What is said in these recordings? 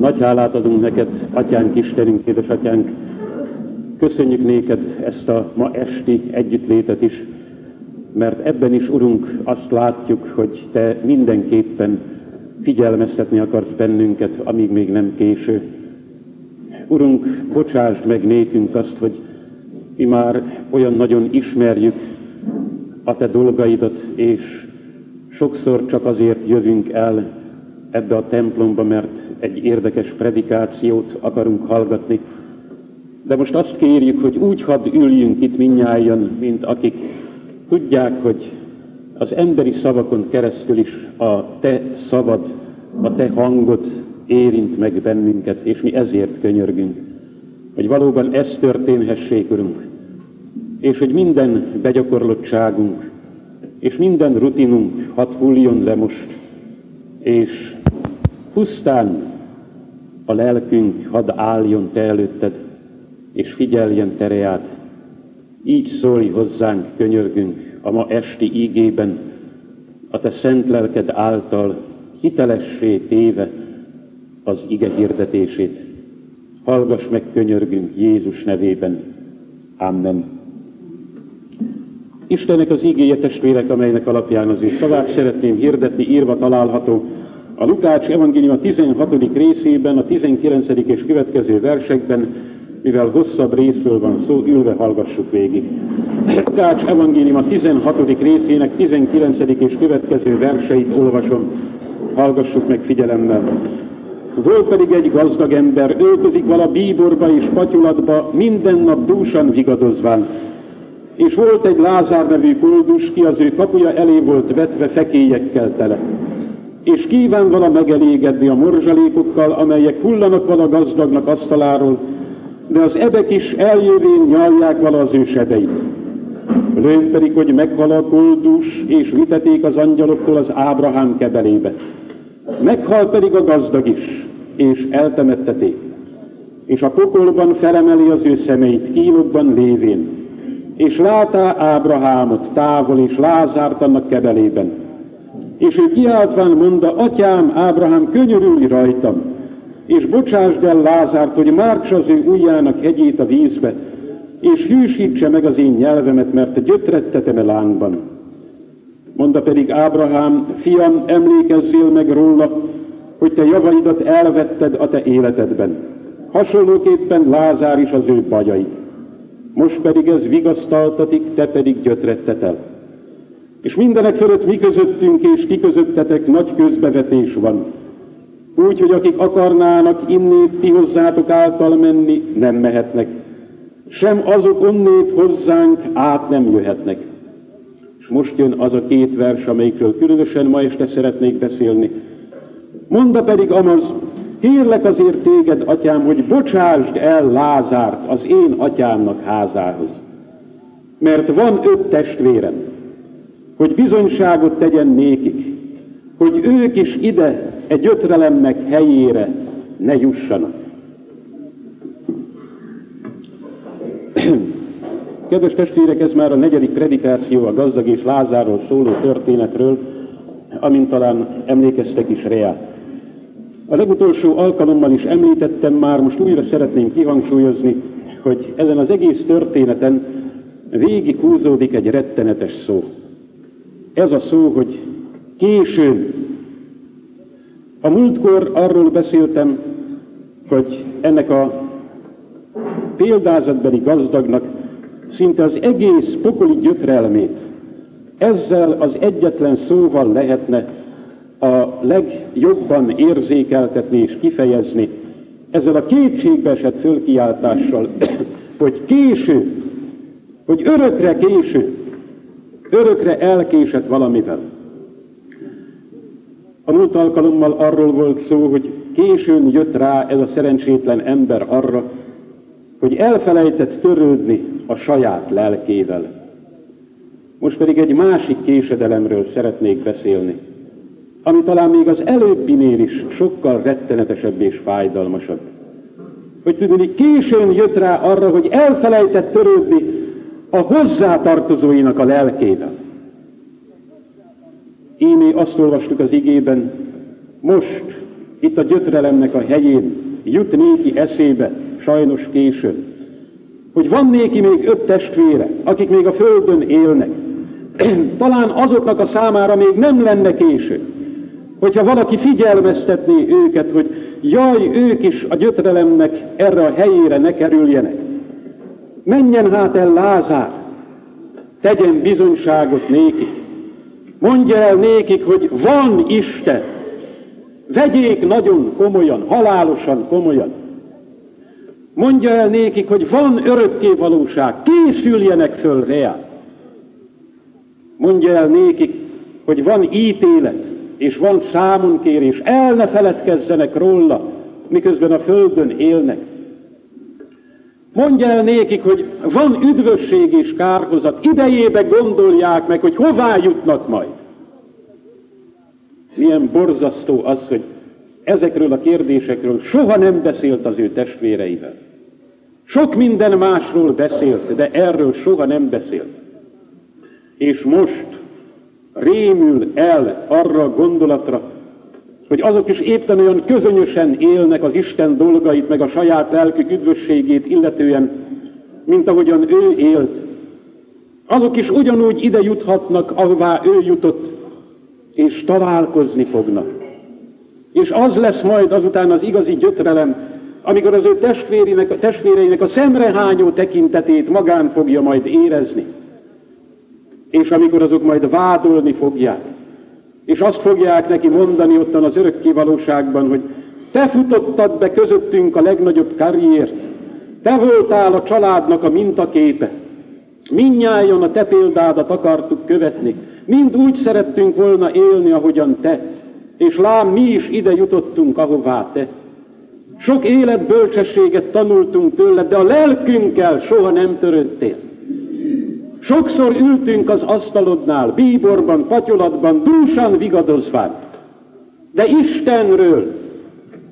Nagy hálát adunk neked, Atyánk, Istenünk, édesatyánk, köszönjük néked ezt a ma esti együttlétet is, mert ebben is, Urunk, azt látjuk, hogy Te mindenképpen figyelmeztetni akarsz bennünket, amíg még nem késő. Urunk, bocsásd meg nékünk azt, hogy mi már olyan nagyon ismerjük a Te dolgaidat, és sokszor csak azért jövünk el ebbe a templomba, mert egy érdekes predikációt akarunk hallgatni. De most azt kérjük, hogy úgy hadd üljünk itt minnyáján, mint akik tudják, hogy az emberi szavakon keresztül is a te szavad, a te hangod érint meg bennünket, és mi ezért könyörgünk, hogy valóban ez történhessék, Urunk, és hogy minden begyakorlottságunk, és minden rutinunk hadd hulljon le most, és pusztán a lelkünk hadd álljon Te előtted, és figyeljen tereát. Így szólj hozzánk, könyörgünk, a ma esti ígében, a Te szent lelked által hitelessé téve az ige hirdetését. Hallgass meg, könyörgünk Jézus nevében. Amen. Istennek az ígéje testvérek, amelynek alapján az ő szavát szeretném hirdetni, írva található a Lukács evangélium a 16. részében, a 19. és következő versekben, mivel hosszabb részről van szó, ülve hallgassuk végig. Lukács evangélium a 16. részének 19. és következő verseit olvasom. Hallgassuk meg figyelemmel. Volt pedig egy gazdag ember, öltözik vala bíborba és patyulatba, minden nap dúsan vigadozván. És volt egy Lázár nevű koldus, ki az ő kapuja elé volt vetve fekélyekkel tele és kíván vala megelégedni a morzsalékokkal, amelyek hullanak vala gazdagnak asztaláról, de az ebek is eljövén nyalják vala az ő sebeit. Lőn pedig, hogy meghal a koldus, és viteték az angyaloktól az Ábrahám kebelébe. Meghal pedig a gazdag is, és eltemetteték. És a pokolban felemeli az ő szemeit, kínokban lévén, és látá Ábrahámot távol, és Lázárt annak kebelében és ő kiáltván mondta, atyám, Ábrahám, könyörülj rajtam, és bocsásd el Lázárt, hogy márts az ő ujjának hegyét a vízbe, és hűsítse meg az én nyelvemet, mert gyötrettetem a lángban. Mondta pedig Ábrahám, fiam, emlékezzél meg róla, hogy te javaidat elvetted a te életedben. Hasonlóképpen Lázár is az ő bajait. Most pedig ez vigasztaltatik, te pedig gyötrettetel. És mindenek fölött mi közöttünk és ti közöttetek nagy közbevetés van. Úgy, hogy akik akarnának innét ti hozzátok által menni, nem mehetnek. Sem azok onnét hozzánk át nem jöhetnek. És most jön az a két vers, amelyikről különösen ma este szeretnék beszélni. Monda pedig Amaz, kérlek azért téged, atyám, hogy bocsásd el Lázárt az én atyámnak házához. Mert van öt testvérem, hogy bizonyságot tegyen nékik, hogy ők is ide egy ötrelemnek helyére ne jussanak. Kedves testvérek, ez már a negyedik predikáció a gazdag és Lázáról szóló történetről, amint talán emlékeztek is reá. A legutolsó alkalommal is említettem már, most újra szeretném kihangsúlyozni, hogy ezen az egész történeten végig húzódik egy rettenetes szó. Ez a szó, hogy későn. A múltkor arról beszéltem, hogy ennek a példázatbeli gazdagnak szinte az egész pokoli gyötrelmét ezzel az egyetlen szóval lehetne a legjobban érzékeltetni és kifejezni, ezzel a kétségbe esett fölkiáltással, hogy késő, hogy örökre késő, örökre elkésett valamivel. A múlt alkalommal arról volt szó, hogy későn jött rá ez a szerencsétlen ember arra, hogy elfelejtett törődni a saját lelkével. Most pedig egy másik késedelemről szeretnék beszélni, ami talán még az előbbinél is sokkal rettenetesebb és fájdalmasabb. Hogy tudni, későn jött rá arra, hogy elfelejtett törődni a hozzátartozóinak a lelkével. Ímé azt olvastuk az igében, most itt a gyötrelemnek a helyén jut néki eszébe, sajnos későn, hogy van néki még öt testvére, akik még a földön élnek. Talán azoknak a számára még nem lenne késő, hogyha valaki figyelmeztetné őket, hogy jaj, ők is a gyötrelemnek erre a helyére ne kerüljenek. Menjen hát el Lázár, tegyen bizonyságot nékik. Mondja el nékik, hogy van Isten. Vegyék nagyon komolyan, halálosan komolyan. Mondja el nékik, hogy van örökké valóság, készüljenek föl reá. Mondja el nékik, hogy van ítélet, és van számonkérés, el ne feledkezzenek róla, miközben a földön élnek. Mondja el nékik, hogy van üdvösség és kárhozat, idejébe gondolják meg, hogy hová jutnak majd. Milyen borzasztó az, hogy ezekről a kérdésekről soha nem beszélt az ő testvéreivel. Sok minden másról beszélt, de erről soha nem beszélt. És most rémül el arra a gondolatra, hogy azok is éppen olyan közönösen élnek az Isten dolgait, meg a saját lelkük üdvösségét illetően, mint ahogyan ő élt. Azok is ugyanúgy ide juthatnak, ahová ő jutott, és találkozni fognak. És az lesz majd azután az igazi gyötrelem, amikor az ő testvéreinek, testvéreinek a szemrehányó tekintetét magán fogja majd érezni. És amikor azok majd vádolni fogják, és azt fogják neki mondani ottan az örökké valóságban, hogy te futottad be közöttünk a legnagyobb karriert, te voltál a családnak a mintaképe, minnyáján a te példádat akartuk követni, mind úgy szerettünk volna élni, ahogyan te, és lám mi is ide jutottunk, ahová te. Sok életbölcsességet tanultunk tőled, de a lelkünkkel soha nem törődtél. Sokszor ültünk az asztalodnál, bíborban, patyolatban, dúsan vigadozván. De Istenről,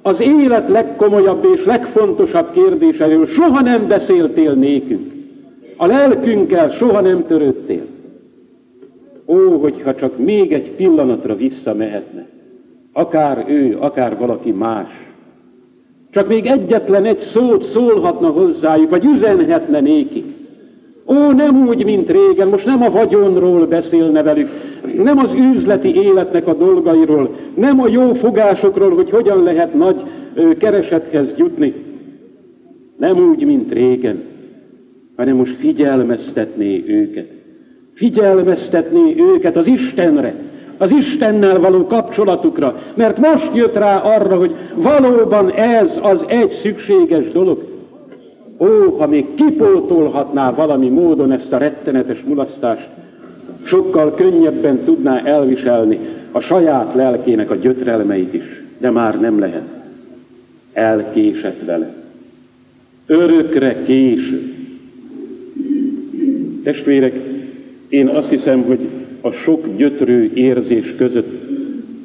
az élet legkomolyabb és legfontosabb kérdéséről soha nem beszéltél nékünk. A lelkünkkel soha nem törődtél. Ó, hogyha csak még egy pillanatra visszamehetne, akár ő, akár valaki más, csak még egyetlen egy szót szólhatna hozzájuk, vagy üzenhetne nékik. Ó, nem úgy, mint régen, most nem a vagyonról beszélne velük, nem az üzleti életnek a dolgairól, nem a jó fogásokról, hogy hogyan lehet nagy keresethez jutni. Nem úgy, mint régen, hanem most figyelmeztetné őket. Figyelmeztetné őket az Istenre, az Istennel való kapcsolatukra, mert most jött rá arra, hogy valóban ez az egy szükséges dolog. Ó, ha még kipótolhatná valami módon ezt a rettenetes mulasztást, sokkal könnyebben tudná elviselni a saját lelkének a gyötrelmeit is, de már nem lehet. Elkésett vele. Örökre késő. Testvérek, én azt hiszem, hogy a sok gyötrő érzés között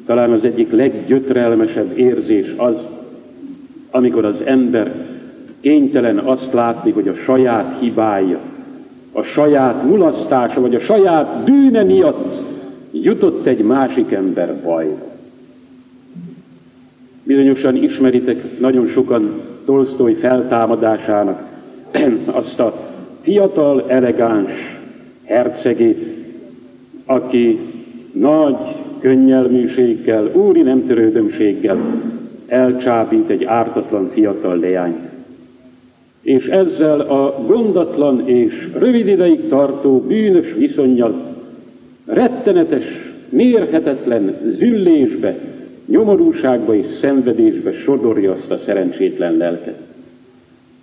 talán az egyik leggyötrelmesebb érzés az, amikor az ember kénytelen azt látni, hogy a saját hibája, a saját mulasztása, vagy a saját bűne miatt jutott egy másik ember bajra. Bizonyosan ismeritek nagyon sokan Tolstoy feltámadásának azt a fiatal, elegáns hercegét, aki nagy könnyelműséggel, úri nem törődömséggel elcsábít egy ártatlan fiatal leányt. És ezzel a gondatlan és rövid ideig tartó bűnös viszonyjal rettenetes, mérhetetlen züllésbe, nyomorúságba és szenvedésbe sodorja azt a szerencsétlen lelket.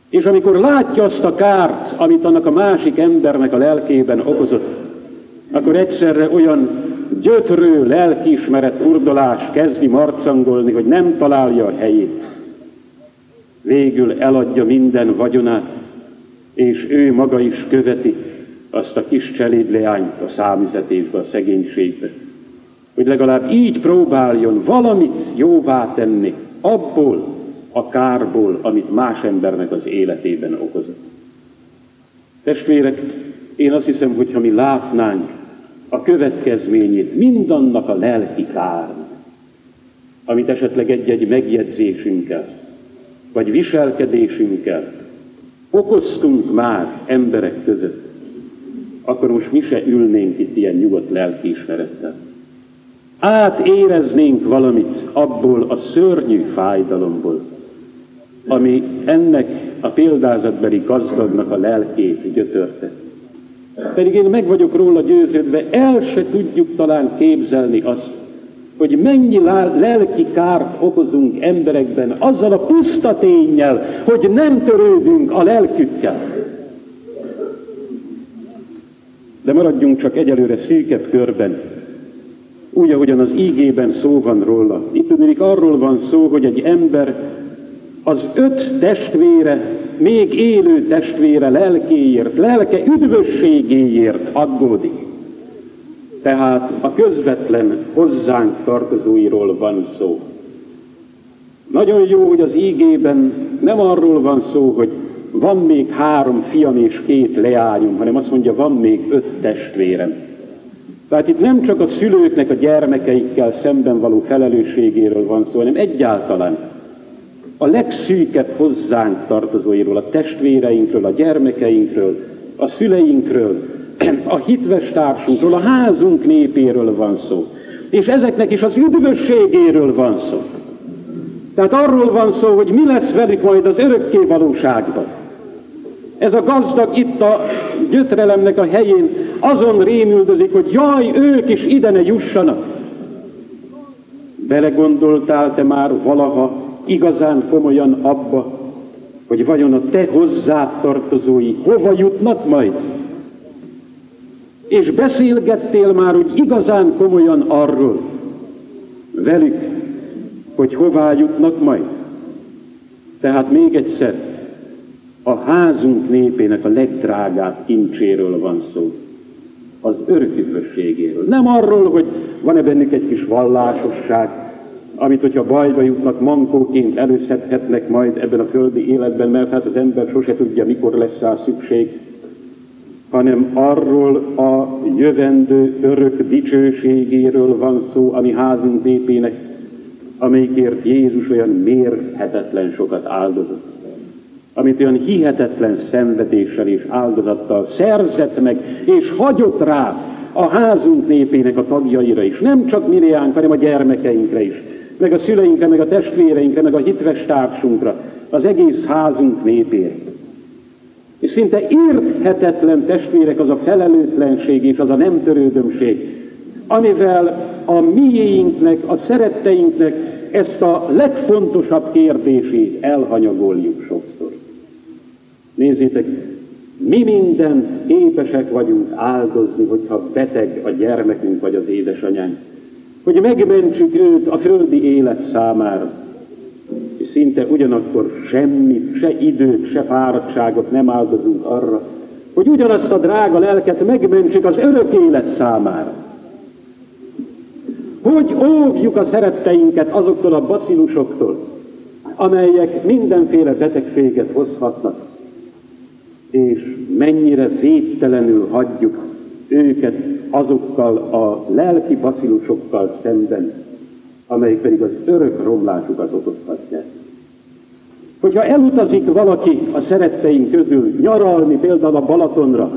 És amikor látja azt a kárt, amit annak a másik embernek a lelkében okozott, akkor egyszerre olyan gyötrő lelkiismeret urdolás kezdi marcangolni, hogy nem találja a helyét. Végül eladja minden vagyonát, és ő maga is követi azt a kis cselédleányt a számüzetésbe, a szegénységbe. Hogy legalább így próbáljon valamit jóvá tenni abból a kárból, amit más embernek az életében okozott. Testvérek, én azt hiszem, hogy ha mi látnánk a következményét mindannak a lelki kárnak, amit esetleg egy-egy megjegyzésünkkel, vagy viselkedésünkkel okoztunk már emberek között, akkor most mi se ülnénk itt ilyen nyugodt lelkiismerettel. Átéreznénk valamit abból a szörnyű fájdalomból, ami ennek a példázatbeli gazdagnak a lelkét gyötörte. Pedig én meg vagyok róla győződve, el se tudjuk talán képzelni azt, hogy mennyi lelki kárt okozunk emberekben azzal a puszta tényel, hogy nem törődünk a lelkükkel. De maradjunk csak egyelőre szűkebb körben, úgy, ahogyan az ígében szó van róla. Itt tudnék arról van szó, hogy egy ember az öt testvére, még élő testvére lelkéért, lelke üdvösségéért aggódik. Tehát a közvetlen hozzánk tartozóiról van szó. Nagyon jó, hogy az ígében nem arról van szó, hogy van még három fiam és két leányom, hanem azt mondja, van még öt testvérem. Tehát itt nem csak a szülőknek a gyermekeikkel szemben való felelősségéről van szó, hanem egyáltalán a legszűkebb hozzánk tartozóiról, a testvéreinkről, a gyermekeinkről, a szüleinkről, a hitves társunkról, a házunk népéről van szó. És ezeknek is az üdvösségéről van szó. Tehát arról van szó, hogy mi lesz velük majd az örökké valóságban. Ez a gazdag itt a gyötrelemnek a helyén azon rémüldözik, hogy jaj, ők is ide ne jussanak. Belegondoltál te már valaha igazán komolyan abba, hogy vajon a te hozzá tartozói hova jutnak majd? És beszélgettél már úgy igazán komolyan arról velük, hogy hová jutnak majd? Tehát még egyszer, a házunk népének a legdrágább kincséről van szó, az öröküdvösségéről. Nem arról, hogy van-e bennük egy kis vallásosság, amit, hogyha bajba jutnak, mankóként előszedhetnek majd ebben a földi életben, mert hát az ember sose tudja, mikor lesz rá szükség, hanem arról a jövendő örök dicsőségéről van szó, ami házunk népének, amelyikért Jézus olyan mérhetetlen sokat áldozott, amit olyan hihetetlen szenvedéssel és áldozattal szerzett meg, és hagyott rá a házunk népének a tagjaira is, nem csak Miriánk, hanem a gyermekeinkre is, meg a szüleinkre, meg a testvéreinkre, meg a hitves társunkra, az egész házunk népére. Szinte érthetetlen testvérek az a felelőtlenség és az a nem törődömség, amivel a miéinknek, a szeretteinknek ezt a legfontosabb kérdését elhanyagoljuk sokszor. Nézzétek, mi mindent képesek vagyunk áldozni, hogyha beteg a gyermekünk vagy az édesanyánk, hogy megmentsük őt a földi élet számára szinte ugyanakkor semmit, se időt, se fáradtságot nem áldozunk arra, hogy ugyanazt a drága lelket megmentsük az örök élet számára. Hogy óvjuk a szeretteinket azoktól a bacilusoktól, amelyek mindenféle betegséget hozhatnak, és mennyire védtelenül hagyjuk őket azokkal a lelki bacilusokkal szemben, amelyik pedig az örök romlásukat okozhatják. Hogyha elutazik valaki a szeretteink közül nyaralni, például a Balatonra,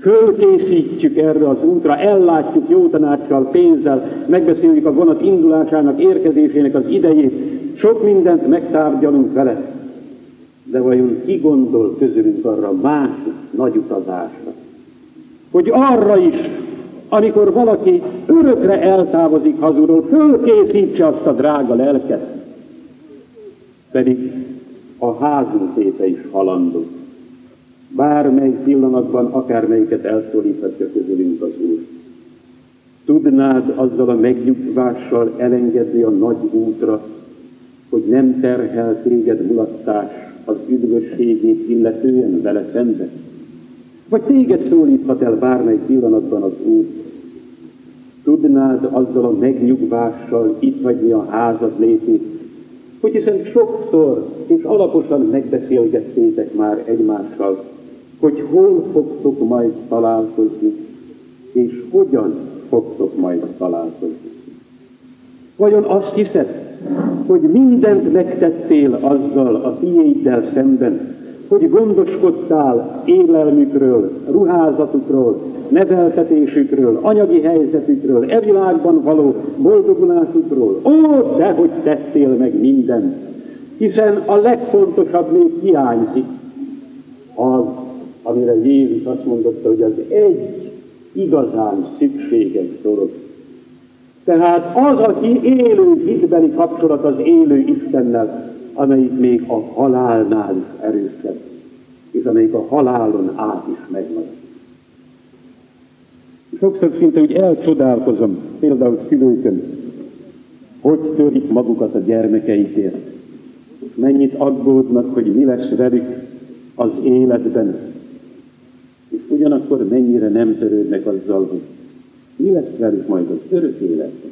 fölkészítjük erre az útra, ellátjuk jó tanácssal, pénzzel, megbeszéljük a vonat indulásának, érkezésének az idejét, sok mindent megtárgyalunk vele. De vajon ki gondol közülünk arra másik nagy utazásra? Hogy arra is amikor valaki örökre eltávozik hazulról, fölkészítse azt a drága lelket, pedig a házunk tépe is halandó. Bármely pillanatban akármelyiket elszólíthatja közülünk az Úr. Tudnád azzal a megnyugvással elengedni a nagy útra, hogy nem terhel téged mulasztás az üdvösségét illetően vele szemben? Vagy téged szólíthat el bármely pillanatban az Úr, tudnád azzal a megnyugvással itt hagyni a házad létét, hogy hiszen sokszor és alaposan megbeszélgettétek már egymással, hogy hol fogtok majd találkozni, és hogyan fogtok majd találkozni. Vajon azt hiszed, hogy mindent megtettél azzal a tiéddel szemben, hogy gondoskodtál élelmükről, ruházatukról, neveltetésükről, anyagi helyzetükről, e világban való boldogulásukról. Ó, de hogy tettél meg mindent! Hiszen a legfontosabb még hiányzik az, amire Jézus azt mondotta, hogy az egy igazán szükséges dolog. Tehát az, aki élő hitbeli kapcsolat az élő Istennel, amelyik még a halálnál is erősebb, és amelyik a halálon át is megmarad. Sokszor szinte úgy elcsodálkozom, például szülőkön, hogy törik magukat a gyermekeikért. Mennyit aggódnak, hogy mi lesz velük az életben. És ugyanakkor mennyire nem törődnek azzal, hogy mi lesz velük majd az örök életben.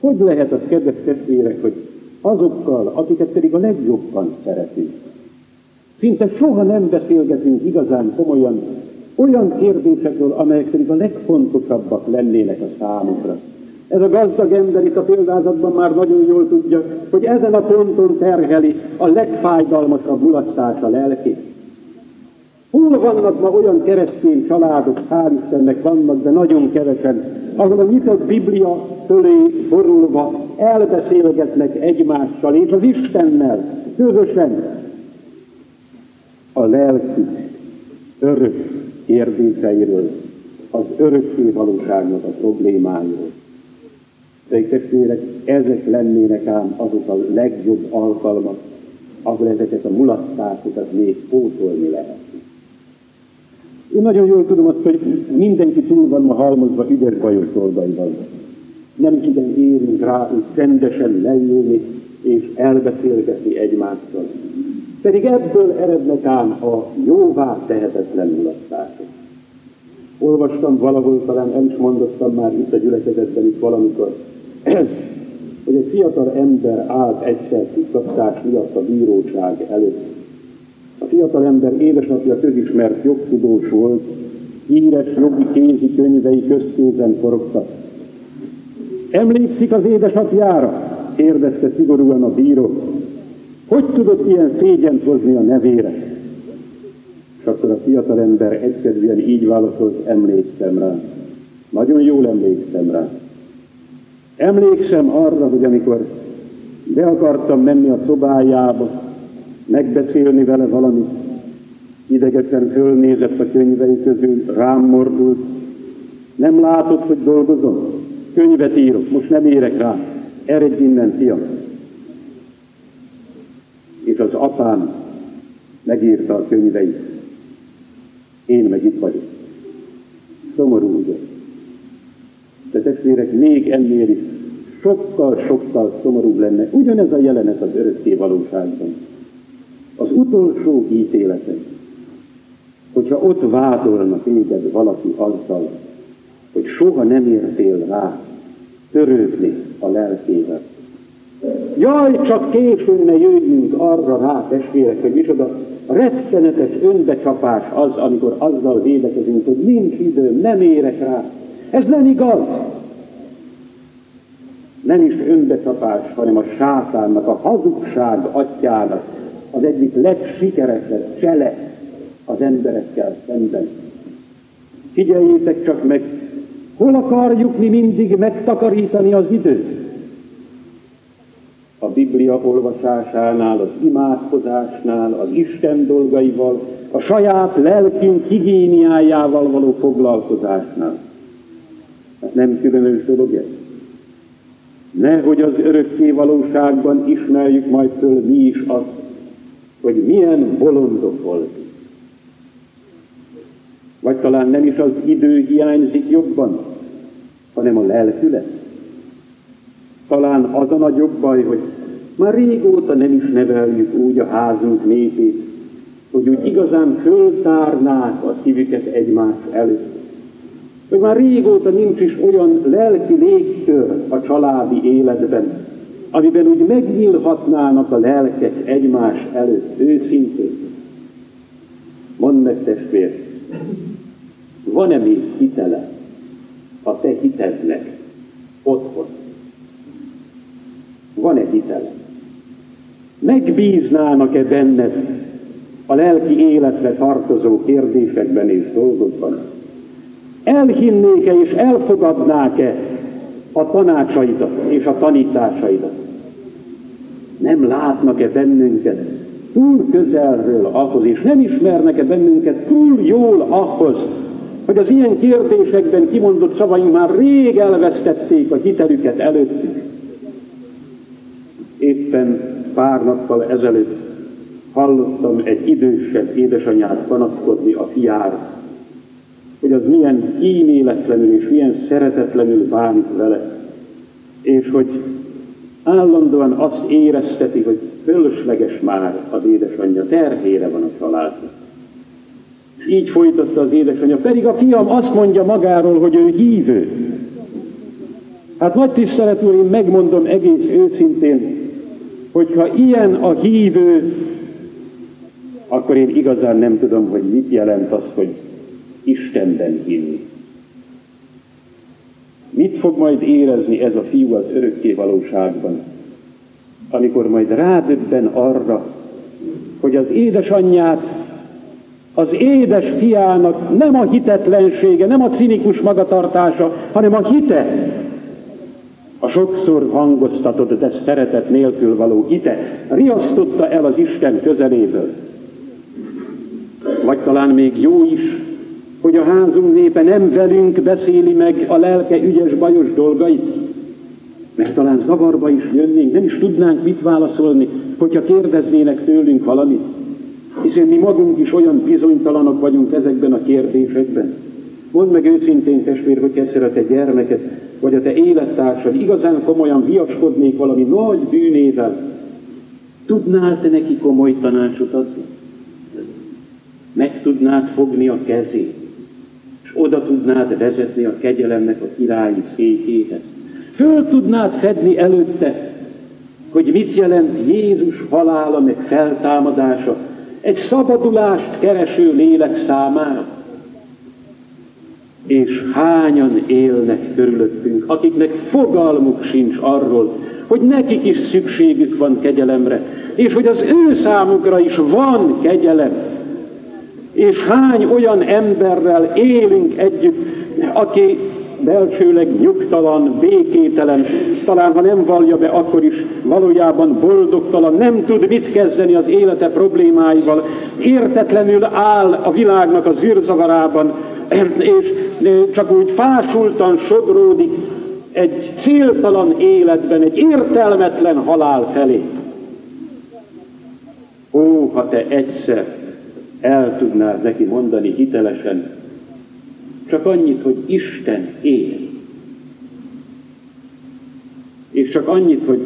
Hogy lehet az, kedves testvérek, hogy azokkal, akiket pedig a legjobban szeretünk, szinte soha nem beszélgetünk igazán komolyan olyan kérdésekről, amelyek pedig a legfontosabbak lennének a számukra. Ez a gazdag ember itt a példázatban már nagyon jól tudja, hogy ezen a ponton terheli a legfájdalmasabb mulasztása lelkét. Hol vannak ma olyan keresztény családok, hál' Istennek vannak, de nagyon kevesen, ahol a nyitott Biblia fölé borulva elbeszélgetnek egymással és az Istennel közösen a lelki örök kérdéseiről, az örökké valóságnak a problémáiról. De testvérek, ezek lennének ám azok a legjobb alkalmak, ahol ezeket a mulasztásokat még pótolni lehet. Én nagyon jól tudom azt, hogy mindenki túl van ma halmozva ügyes bajos dolgaival. Nem igen érünk rá, hogy rendesen leülni és elbeszélgetni egymással. Pedig ebből erednek ám a jóvá tehetetlen mulasztások. Olvastam valahol, talán el is mondottam már itt a gyülekezetben is valamikor, hogy egy fiatal ember állt egyszer kikaptás miatt a bíróság előtt. A fiatal ember édesapja közismert jogtudós volt, híres jogi kézi könyvei köztézen forogtak. Emlékszik az édesapjára? kérdezte szigorúan a bíró. Hogy tudott ilyen szégyent hozni a nevére? És akkor a fiatal ember egyszerűen így válaszolt, emlékszem rá. Nagyon jól emlékszem rá. Emlékszem arra, hogy amikor be akartam menni a szobájába, megbeszélni vele valamit, idegesen fölnézett a könyvei közül, rám mordult. Nem látod, hogy dolgozom? Könyvet írok, most nem érek rá. Eredj innen, fiam! És az apám megírta a könyveit. Én meg itt vagyok. Szomorú, ugye? De testvérek, még ennél is sokkal-sokkal szomorúbb lenne ugyanez a jelenet az örökké valóságban. Az utolsó ítéletek, hogyha ott vádolnak téged valaki azzal, hogy soha nem értél rá törődni a lelkével. Jaj, csak későn ne jöjjünk arra rá, testvérek, hogy micsoda rettenetes önbecsapás az, amikor azzal védekezünk, hogy nincs időm, nem érek rá. Ez nem igaz. Nem is önbecsapás, hanem a sátánnak, a hazugság atyának az egyik legsikeresebb csele az emberekkel szemben. Figyeljétek csak meg, hol akarjuk mi mindig megtakarítani az időt? A Biblia olvasásánál, az imádkozásnál, az Isten dolgaival, a saját lelkünk higiéniájával való foglalkozásnál. Hát nem különös dolog ez? Nehogy az örökké valóságban ismerjük majd föl mi is azt, hogy milyen bolondok voltunk. Vagy talán nem is az idő hiányzik jobban, hanem a lelkület. Talán az a nagyobb baj, hogy már régóta nem is neveljük úgy a házunk népét, hogy úgy igazán föltárnák a szívüket egymás előtt. Hogy már régóta nincs is olyan lelki légkör a családi életben, amiben úgy megnyílhatnának a lelkek egymás előtt őszintén. Mondd meg, testvér, van-e még hitele a te hitednek otthon? Van-e hitel? Megbíznának-e benned a lelki életre tartozó kérdésekben és dolgokban? Elhinnék-e és elfogadnák-e a tanácsaidat és a tanításaidat? Nem látnak-e bennünket túl közelről ahhoz, és nem ismernek-e bennünket túl jól ahhoz, hogy az ilyen kérdésekben kimondott szavaink már rég elvesztették a hitelüket előttük. Éppen pár nappal ezelőtt hallottam egy idősebb édesanyát panaszkodni a fiára, hogy az milyen kíméletlenül és milyen szeretetlenül bánik vele, és hogy állandóan azt érezteti, hogy fölösleges már az édesanyja, terhére van a családnak. Így folytatta az édesanyja, pedig a fiam azt mondja magáról, hogy ő hívő. Hát nagy tisztelet úr, én megmondom egész őszintén, hogyha ilyen a hívő, akkor én igazán nem tudom, hogy mit jelent az, hogy Istenben hinni. Mit fog majd érezni ez a fiú az örökké valóságban, amikor majd rádöbben arra, hogy az édesanyját az édes fiának nem a hitetlensége, nem a cinikus magatartása, hanem a hite, a sokszor hangoztatott, de szeretet nélkül való hite riasztotta el az Isten közeléből. Vagy talán még jó is, hogy a házunk népe nem velünk beszéli meg a lelke ügyes, bajos dolgait, mert talán zavarba is jönnénk, nem is tudnánk mit válaszolni, hogyha kérdeznének tőlünk valamit. Hiszen mi magunk is olyan bizonytalanok vagyunk ezekben a kérdésekben. Mondd meg őszintén, testvér, hogy egyszer a te gyermeket, vagy a te élettársad igazán komolyan viaskodnék valami nagy bűnével, tudnál te neki komoly tanácsot adni? Meg tudnád fogni a kezét, és oda tudnád vezetni a kegyelemnek a királyi székéhez. Föl tudnád fedni előtte, hogy mit jelent Jézus halála meg feltámadása egy szabadulást kereső lélek számára. És hányan élnek körülöttünk, akiknek fogalmuk sincs arról, hogy nekik is szükségük van kegyelemre, és hogy az ő számukra is van kegyelem. És hány olyan emberrel élünk együtt, aki belsőleg nyugtalan, békételen, talán ha nem vallja be, akkor is valójában boldogtalan, nem tud mit kezdeni az élete problémáival, értetlenül áll a világnak az űrzavarában, és csak úgy fásultan sodródik egy céltalan életben, egy értelmetlen halál felé. Ó, ha te egyszer el tudnád neki mondani hitelesen, csak annyit, hogy Isten él. És csak annyit, hogy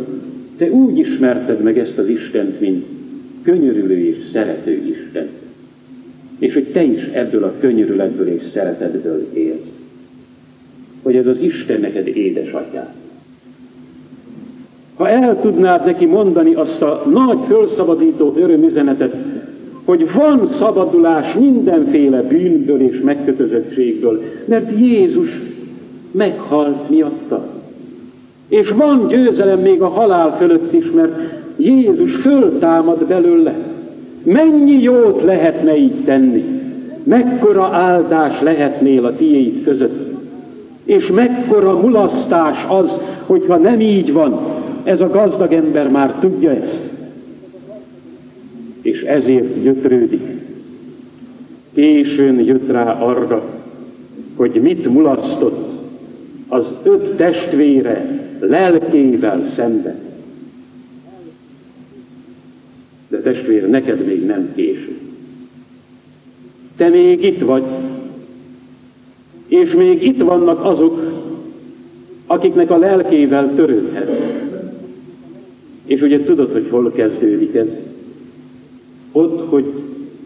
te úgy ismerted meg ezt az Istent, mint könyörülő és szerető Isten. És hogy te is ebből a könyörületből és szeretetből élsz. Hogy ez az Isten neked édesatyád. Ha el tudnád neki mondani azt a nagy fölszabadító örömüzenetet, hogy van szabadulás mindenféle bűnből és megkötözöttségből, mert Jézus meghalt miatta. És van győzelem még a halál fölött is, mert Jézus föltámad belőle. Mennyi jót lehetne így tenni? Mekkora áldás lehetnél a tiéd között? És mekkora mulasztás az, hogyha nem így van, ez a gazdag ember már tudja ezt és ezért gyötrődik. Későn jött rá arra, hogy mit mulasztott az öt testvére lelkével szemben. De testvér, neked még nem késő. Te még itt vagy, és még itt vannak azok, akiknek a lelkével törődhetsz. És ugye tudod, hogy hol kezdődik ez? Ott, hogy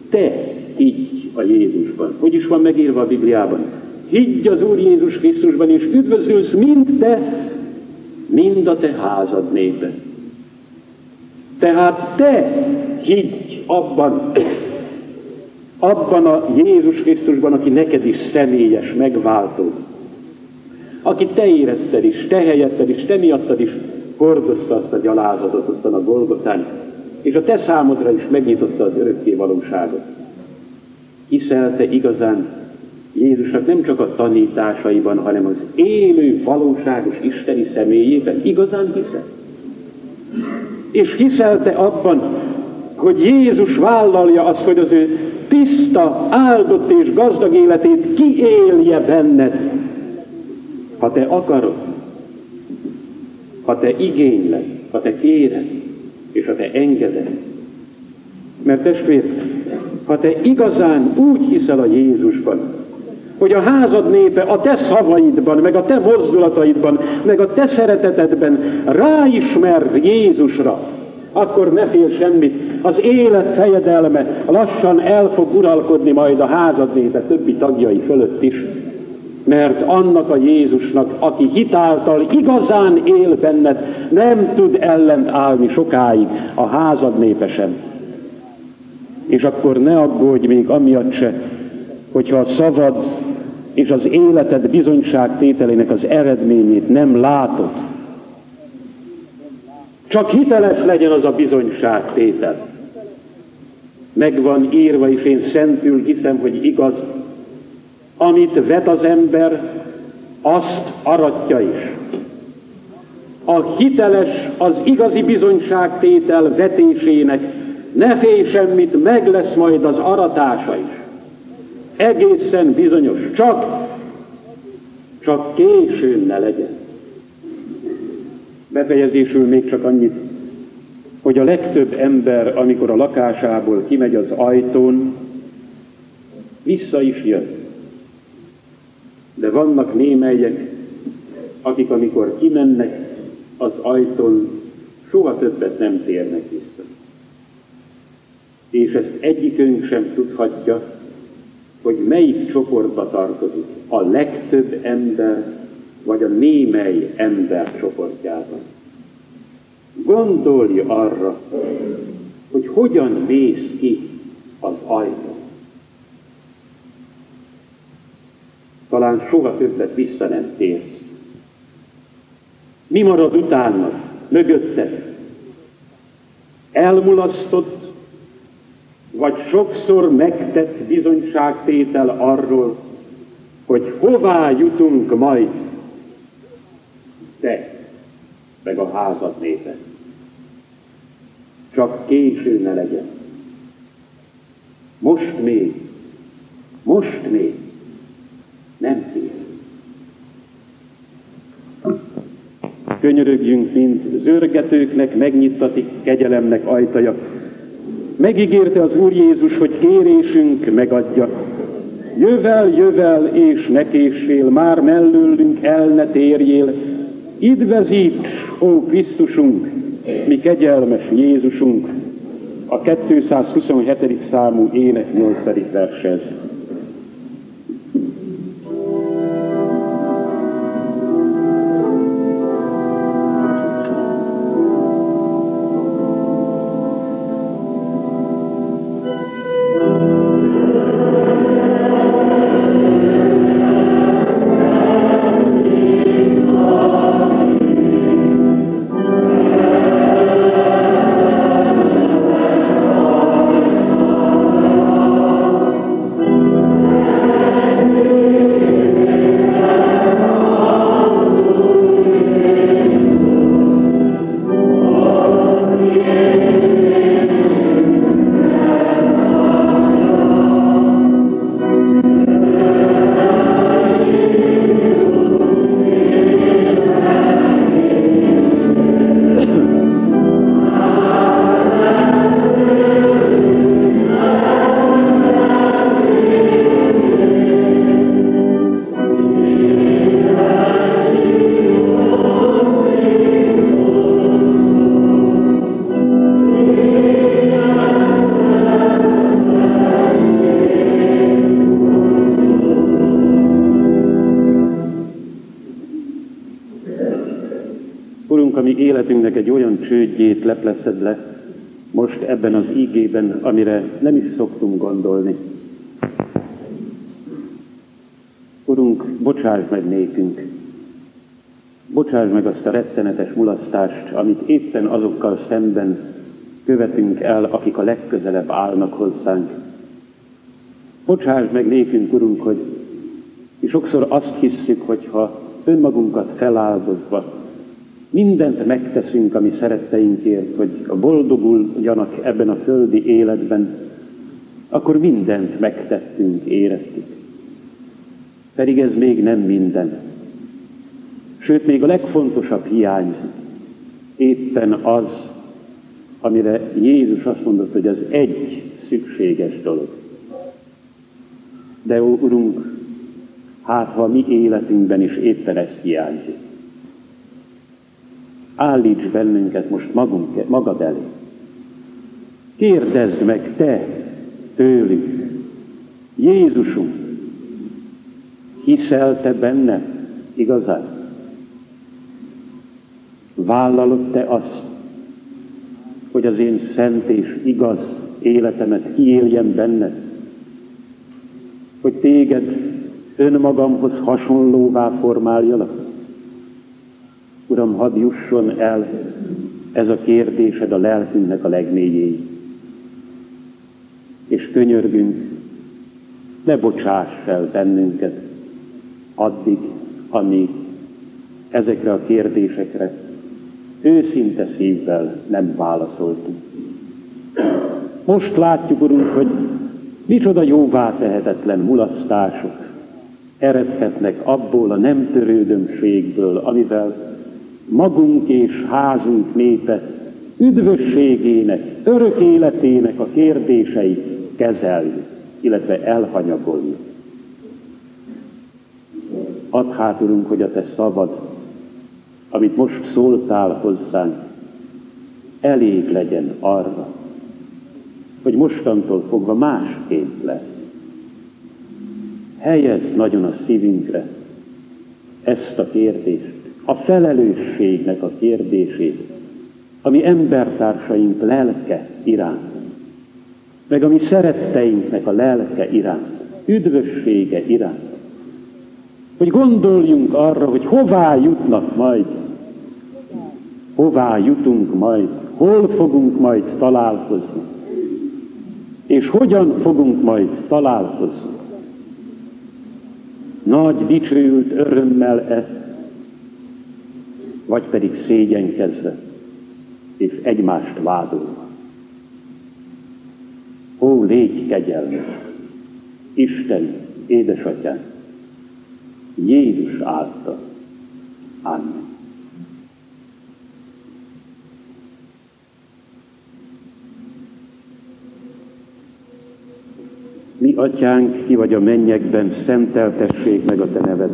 te higgy a Jézusban. Hogy is van megírva a Bibliában? Higgy az Úr Jézus Krisztusban, és üdvözülsz mind te, mind a te házad népe. Tehát te higgy abban, abban a Jézus Krisztusban, aki neked is személyes, megváltó. Aki te éretted is, te helyetted is, te miattad is hordozta azt a gyalázatot ottan a Golgotán, és a te számodra is megnyitotta az örökké valóságot. Hiszel igazán Jézusnak nem csak a tanításaiban, hanem az élő, valóságos isteni személyében. Igazán hiszel? És hiszel abban, hogy Jézus vállalja azt, hogy az ő tiszta, áldott és gazdag életét kiélje benned, ha te akarod, ha te igényled, ha te kéred, és ha te engeded. Mert testvér, ha te igazán úgy hiszel a Jézusban, hogy a házad népe a te szavaidban, meg a te mozdulataidban, meg a te szeretetedben ráismer Jézusra, akkor ne fél semmit. Az élet fejedelme lassan el fog uralkodni majd a házad népe többi tagjai fölött is. Mert annak a Jézusnak, aki hitáltal igazán él benned, nem tud ellent állni sokáig a házad népesen. És akkor ne aggódj még amiatt se, hogyha a szavad és az életed bizonyságtételének az eredményét nem látod. Csak hiteles legyen az a bizonyságtétel. Megvan írva, és én szentül hiszem, hogy igaz, amit vet az ember, azt aratja is. A hiteles, az igazi bizonyságtétel vetésének ne félj semmit, meg lesz majd az aratása is egészen bizonyos, csak, csak későn ne legyen. Befejezésül még csak annyit, hogy a legtöbb ember, amikor a lakásából kimegy az ajtón, vissza is jön. De vannak némelyek, akik amikor kimennek az ajtón, soha többet nem térnek vissza. És ezt egyikünk sem tudhatja, hogy melyik csoportba tartozik, a legtöbb ember, vagy a némely ember csoportjában. Gondolj arra, hogy hogyan mész ki az ajtó. Talán soha többet vissza nem térsz. Mi marad utána, mögötted? Elmulasztott vagy sokszor megtett bizonyságtétel arról, hogy hová jutunk majd te, meg a házad népe. Csak késő ne legyen. Most még, most még nem kér. Könyörögjünk, mint zörgetőknek megnyittatik kegyelemnek ajtaja, Megígérte az Úr Jézus, hogy kérésünk megadja. Jövel, jövel és ne késsél, már mellőlünk el ne térjél. Idvezíts, ó Krisztusunk, mi kegyelmes Jézusunk. A 227. számú ének 8. versez. Lepleszed le most ebben az ígében, amire nem is szoktunk gondolni. Urunk, bocsáss meg nékünk, Bocsáss meg azt a rettenetes mulasztást, amit éppen azokkal szemben követünk el, akik a legközelebb állnak hozzánk. Bocsáss meg nékünk, Urunk, hogy és sokszor azt hisszük, hogy ha önmagunkat feláldozva mindent megteszünk, ami szeretteinkért, hogy boldoguljanak ebben a földi életben, akkor mindent megtettünk, éreztük. Pedig ez még nem minden. Sőt, még a legfontosabb hiányzik. Éppen az, amire Jézus azt mondott, hogy az egy szükséges dolog. De ó, Urunk, hát ha mi életünkben is éppen ez hiányzik. Állíts bennünket most magunk, magad elé. Kérdezd meg te tőlük, Jézusunk, hiszel te benne igazán? Vállalod te azt, hogy az én szent és igaz életemet kiéljen benned? Hogy téged önmagamhoz hasonlóvá formáljalak? Uram, hadd jusson el ez a kérdésed a lelkünknek a legmélyéig. És könyörgünk, ne bocsáss fel bennünket addig, amíg ezekre a kérdésekre őszinte szívvel nem válaszoltunk. Most látjuk, Urunk, hogy micsoda jóvá tehetetlen mulasztások eredhetnek abból a nem törődömségből, amivel magunk és házunk népe üdvösségének, örök életének a kérdéseit kezeljük, illetve elhanyagoljuk. Add hát, hogy a Te szavad, amit most szóltál hozzánk, elég legyen arra, hogy mostantól fogva másként lesz. Helyez nagyon a szívünkre ezt a kérdést, a felelősségnek a kérdését, ami embertársaink lelke iránt, meg a mi szeretteinknek a lelke iránt, üdvössége iránt. Hogy gondoljunk arra, hogy hová jutnak majd, hová jutunk majd, hol fogunk majd találkozni, és hogyan fogunk majd találkozni. Nagy dicsőült örömmel ezt vagy pedig szégyenkezve, és egymást vádolva. Ó, légy kegyelmes, Isten, édesatyám, Jézus által. Amen. Mi, atyánk, ki vagy a mennyekben, szenteltessék meg a te neved.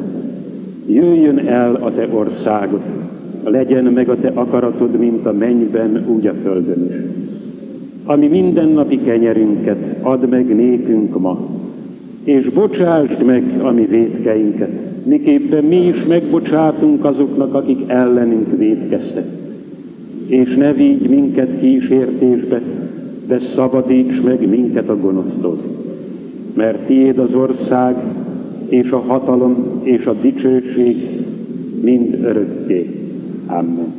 Jöjjön el a te országod, legyen meg a te akaratod, mint a mennyben, úgy a földön is. Ami mindennapi kenyerünket add meg nékünk ma, és bocsásd meg a mi védkeinket, miképpen mi is megbocsátunk azoknak, akik ellenünk védkeztek. És ne vigy minket kísértésbe, de szabadíts meg minket a gonosztól. Mert tiéd az ország, és a hatalom, és a dicsőség mind örökké. Amen.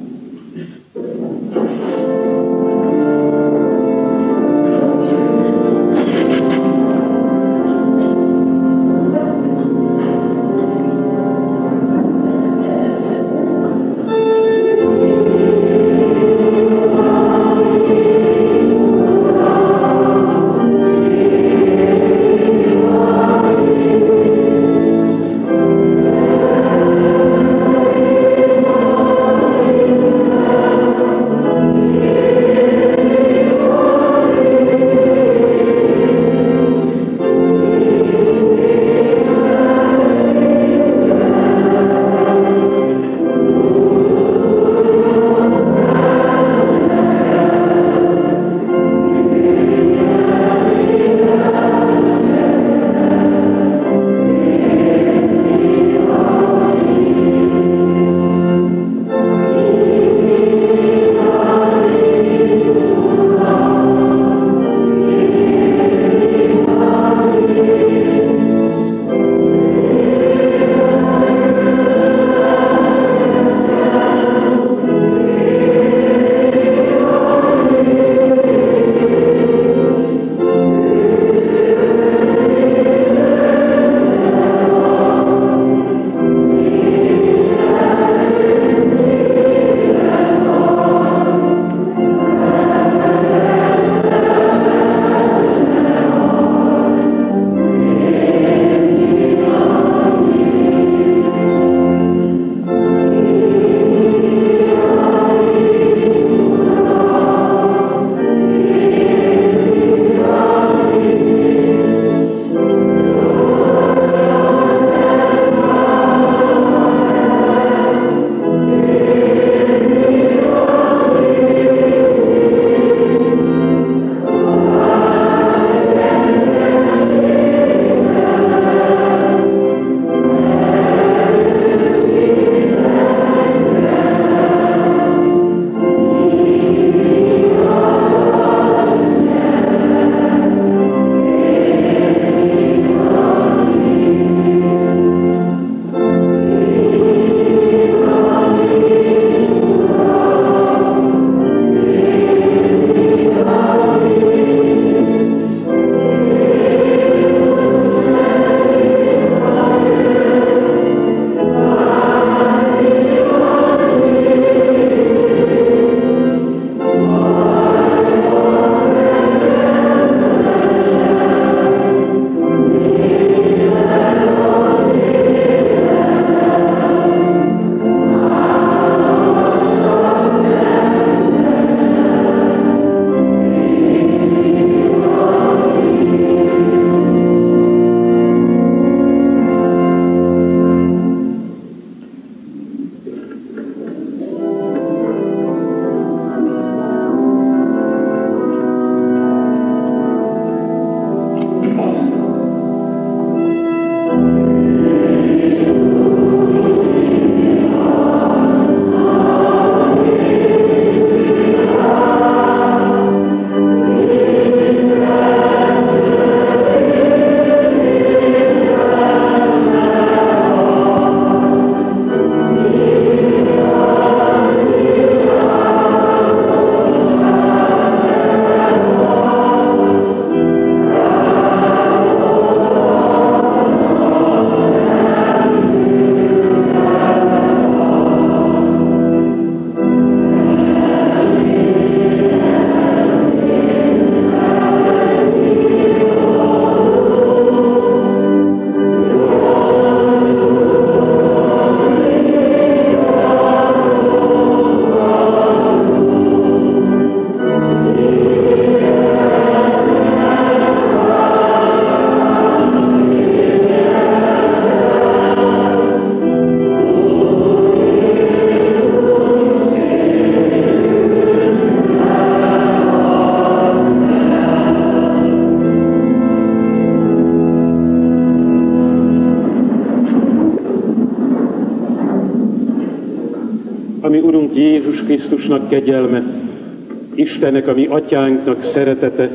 Istennek, a mi atyánknak szeretete,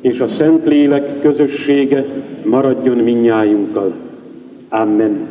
és a Szentlélek közössége maradjon minnyájunkkal. Amen.